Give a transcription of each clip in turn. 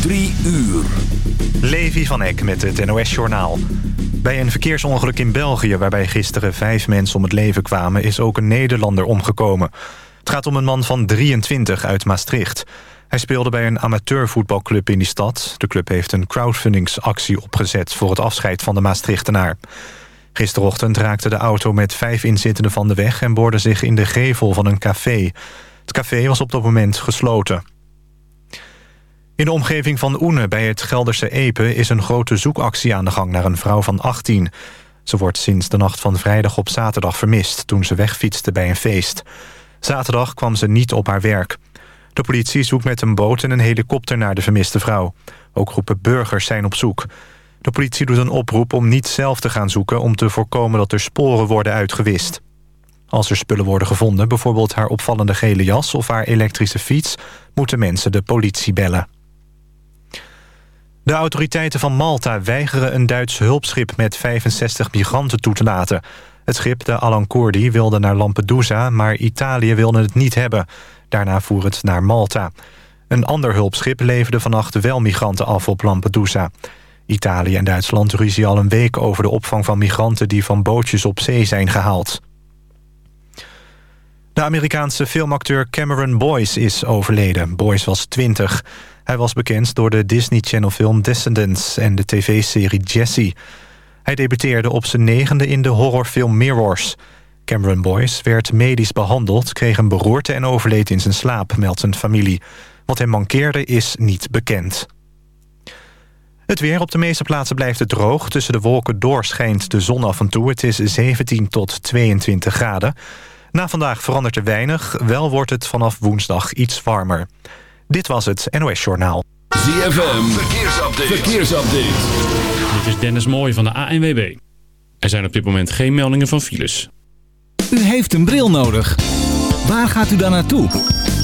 Drie uur. Levi van Eck met het NOS-journaal. Bij een verkeersongeluk in België... waarbij gisteren vijf mensen om het leven kwamen... is ook een Nederlander omgekomen. Het gaat om een man van 23 uit Maastricht. Hij speelde bij een amateurvoetbalclub in die stad. De club heeft een crowdfundingsactie opgezet... voor het afscheid van de Maastrichtenaar. Gisterochtend raakte de auto met vijf inzittenden van de weg... en boorde zich in de gevel van een café. Het café was op dat moment gesloten. In de omgeving van Oene bij het Gelderse Epe... is een grote zoekactie aan de gang naar een vrouw van 18. Ze wordt sinds de nacht van vrijdag op zaterdag vermist... toen ze wegfietste bij een feest. Zaterdag kwam ze niet op haar werk. De politie zoekt met een boot en een helikopter naar de vermiste vrouw. Ook groepen burgers zijn op zoek. De politie doet een oproep om niet zelf te gaan zoeken... om te voorkomen dat er sporen worden uitgewist. Als er spullen worden gevonden, bijvoorbeeld haar opvallende gele jas... of haar elektrische fiets, moeten mensen de politie bellen. De autoriteiten van Malta weigeren een Duits hulpschip... met 65 migranten toe te laten. Het schip, de Alan Kurdi, wilde naar Lampedusa... maar Italië wilde het niet hebben. Daarna voer het naar Malta. Een ander hulpschip leverde vannacht wel migranten af op Lampedusa. Italië en Duitsland ruzie al een week over de opvang van migranten... die van bootjes op zee zijn gehaald. De Amerikaanse filmacteur Cameron Boyce is overleden. Boyce was 20. Hij was bekend door de Disney Channel film Descendants... en de tv-serie Jessie. Hij debuteerde op zijn negende in de horrorfilm Mirrors. Cameron Boyce werd medisch behandeld, kreeg een beroerte... en overleed in zijn slaap, meldt zijn familie. Wat hem mankeerde is niet bekend. Het weer op de meeste plaatsen blijft het droog. Tussen de wolken door schijnt de zon af en toe. Het is 17 tot 22 graden. Na vandaag verandert er weinig. Wel wordt het vanaf woensdag iets warmer. Dit was het NOS Journaal. ZFM, verkeersupdate. verkeersupdate. Dit is Dennis Mooij van de ANWB. Er zijn op dit moment geen meldingen van files. U heeft een bril nodig. Waar gaat u dan naartoe?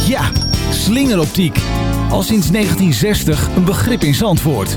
Ja, slingeroptiek. Al sinds 1960 een begrip in Zandvoort.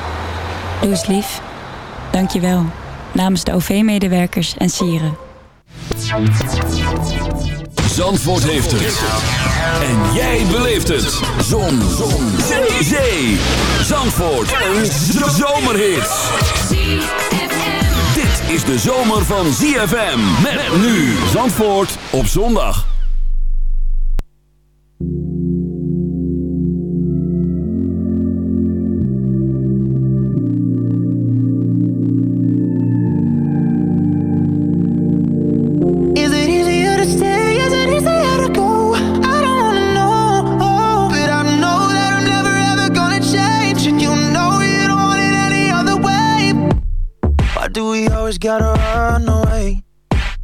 Doe eens lief. Dank je wel. Namens de OV-medewerkers en sieren. Zandvoort heeft het. En jij beleeft het. Zon. Zon. Zee. Zee. Zandvoort. Een zomerhit. Dit is de zomer van ZFM. Met nu Zandvoort op zondag.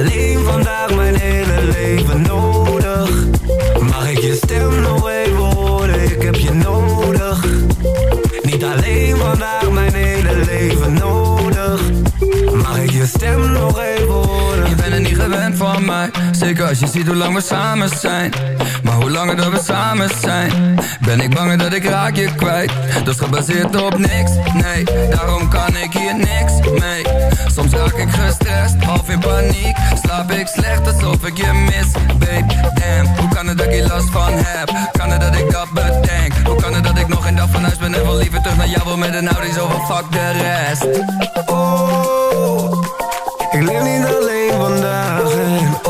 Alleen vandaag, mijn hele leven nodig. Mag ik je stem nog even horen? Ik heb je nodig, niet alleen vandaag, mijn hele leven nodig. Mag ik je stem nog even horen? Je bent er niet gewend van mij Zeker als je ziet hoe lang we samen zijn Maar hoe langer dat we samen zijn Ben ik banger dat ik raak je kwijt Dat is gebaseerd op niks, nee Daarom kan ik hier niks mee Soms raak ik gestrest, half in paniek. Slaap ik slecht alsof ik je mis Babe, damn Hoe kan het dat ik last van heb? Kan het dat ik dat bedenk? Hoe kan het dat ik nog geen dag van huis ben En wil liever terug naar jou wil met een Audi? Zo van fuck de rest. Oh, ik leef niet alleen vandaag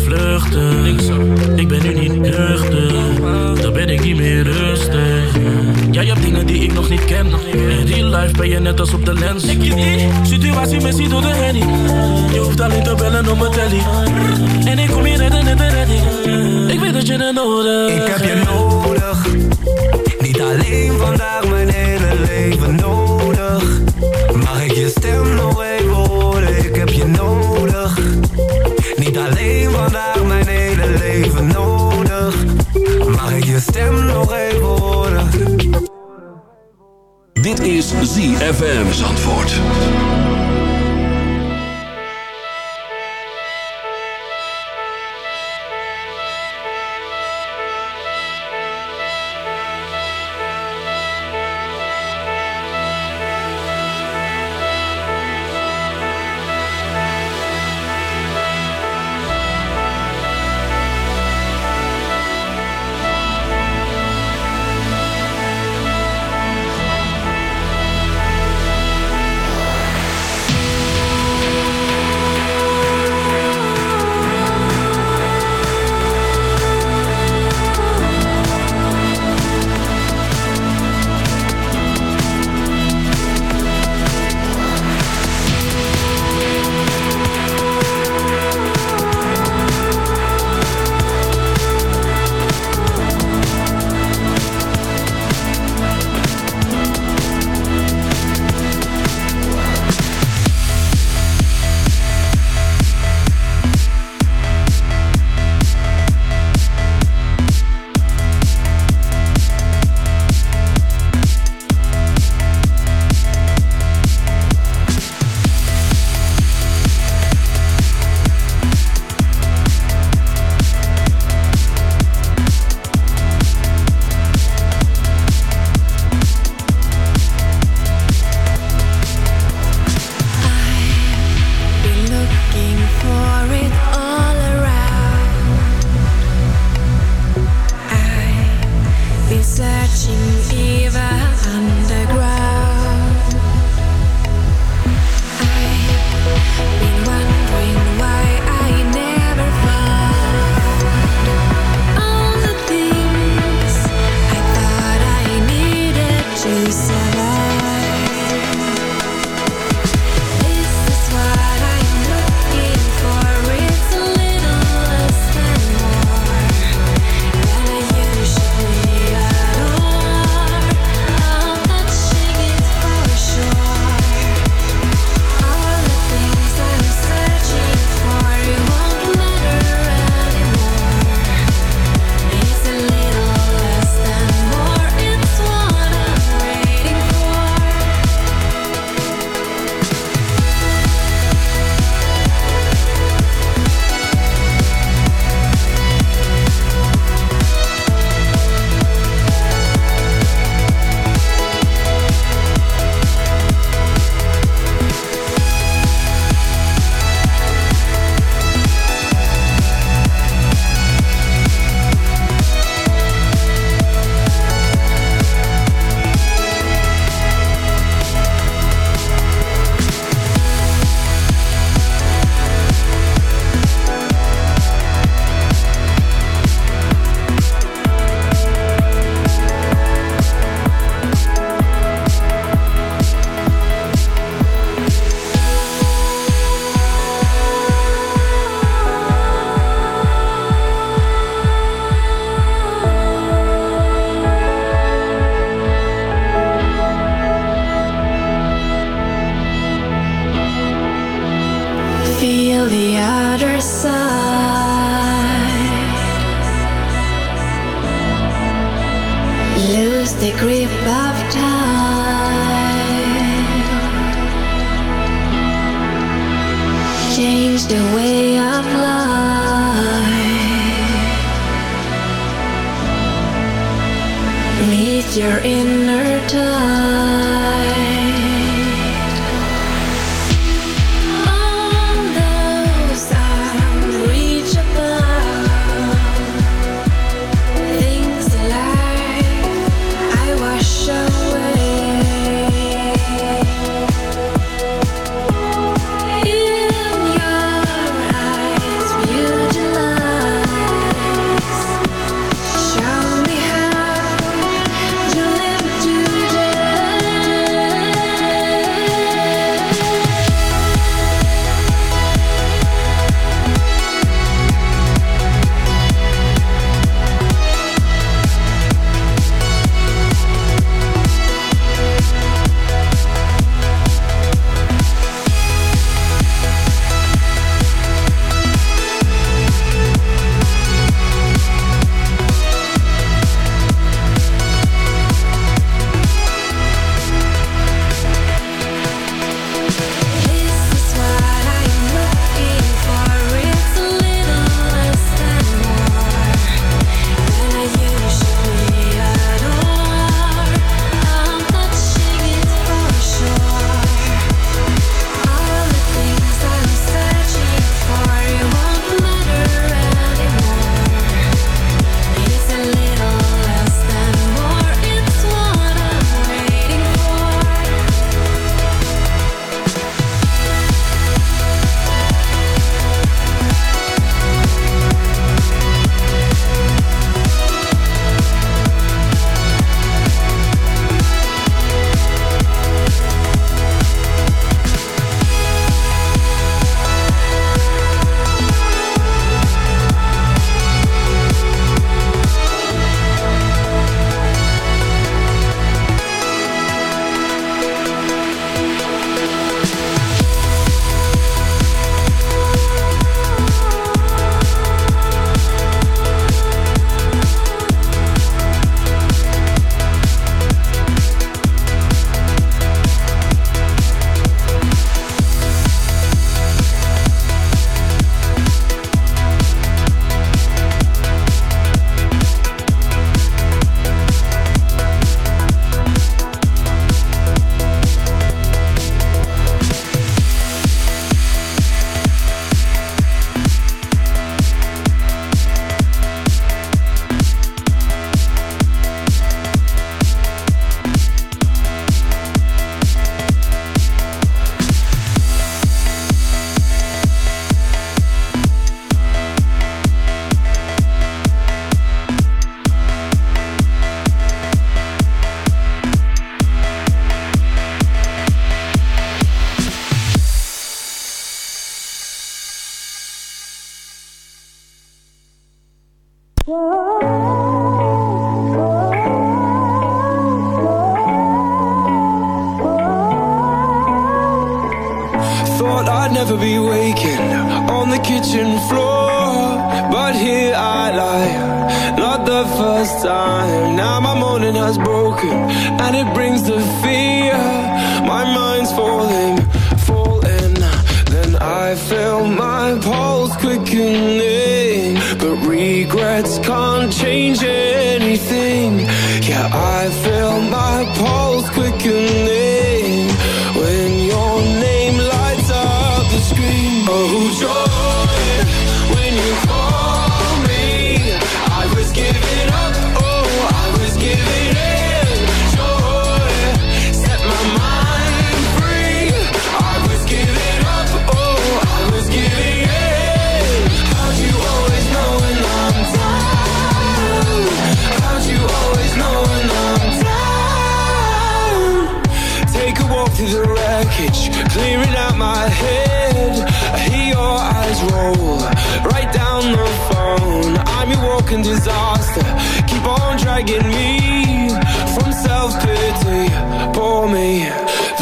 vluchten. Ik ben nu niet nuchter, dan ben ik niet meer rustig. Jij hebt dingen die ik nog niet ken. In die life ben je net als op de lens. Ik je die situatie missie door de handy. Je hoeft alleen te bellen om mijn telly. En ik kom hier redden net te. Ik weet dat je er nodig hebt. Ik heb je nodig. Niet alleen vandaag mijn hele leven nodig. Mag ik je stem nog even horen? Ik heb je nodig vandaag mijn hele leven nodig Mag ik je stem nog even horen Dit is ZFM antwoord.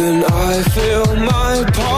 And I feel my part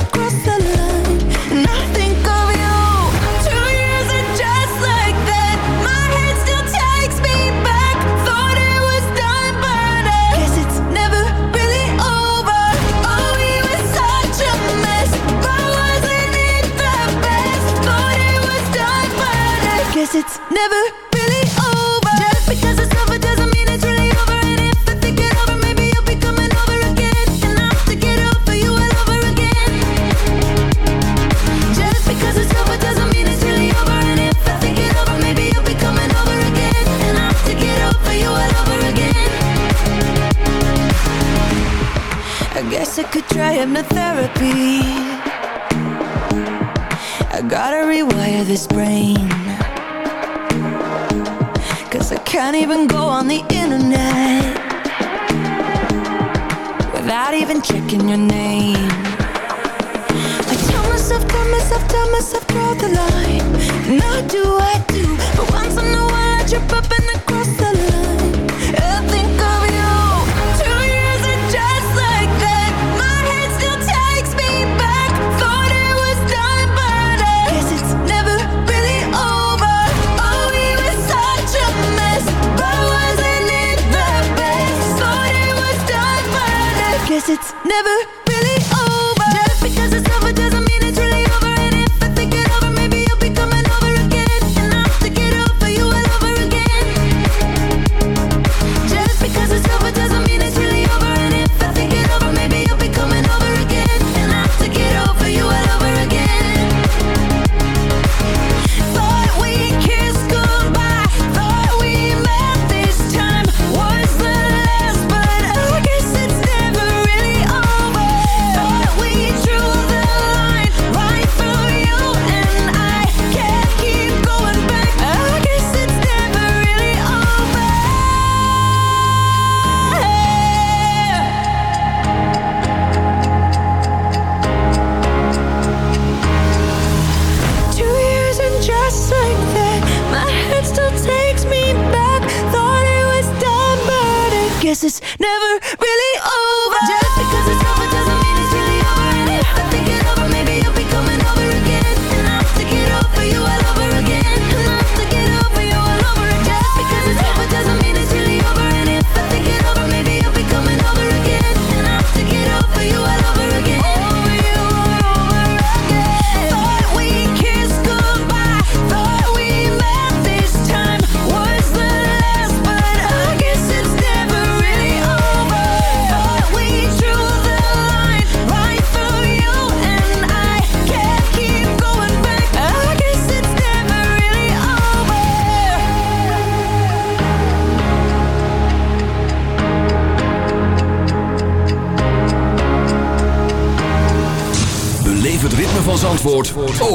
across the his brain. Cause I can't even go on the internet Without even checking your name. I tell myself, tell myself, tell myself, draw the line. And I do it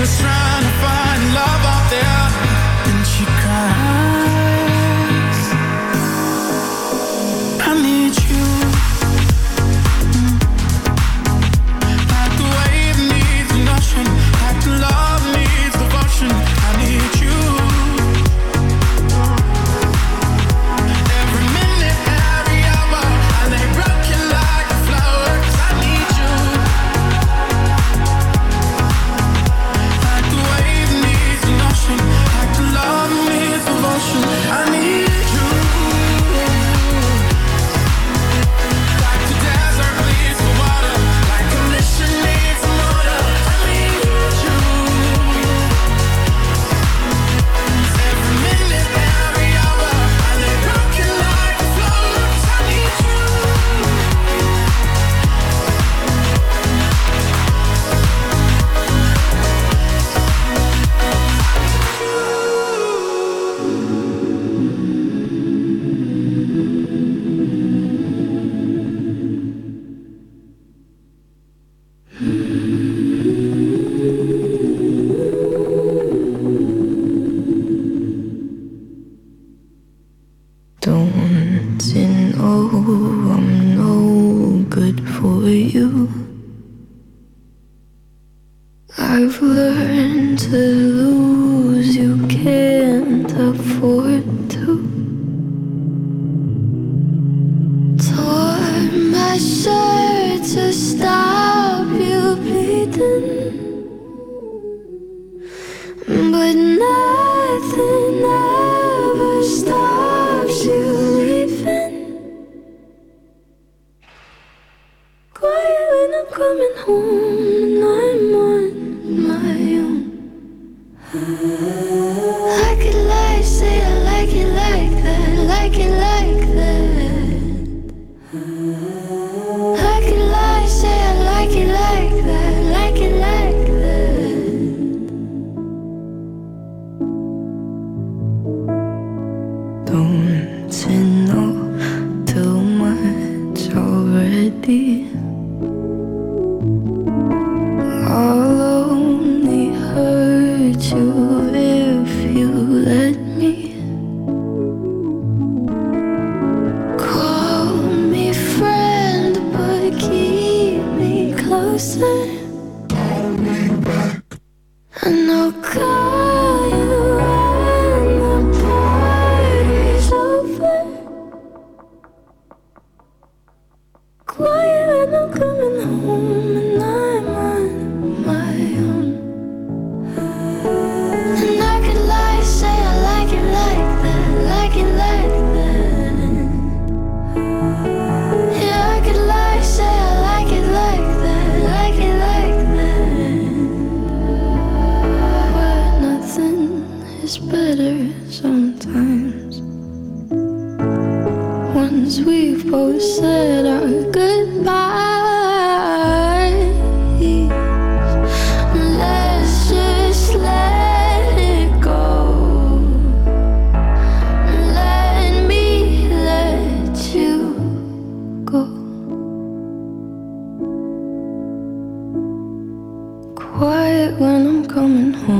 just trying coming home I'm coming home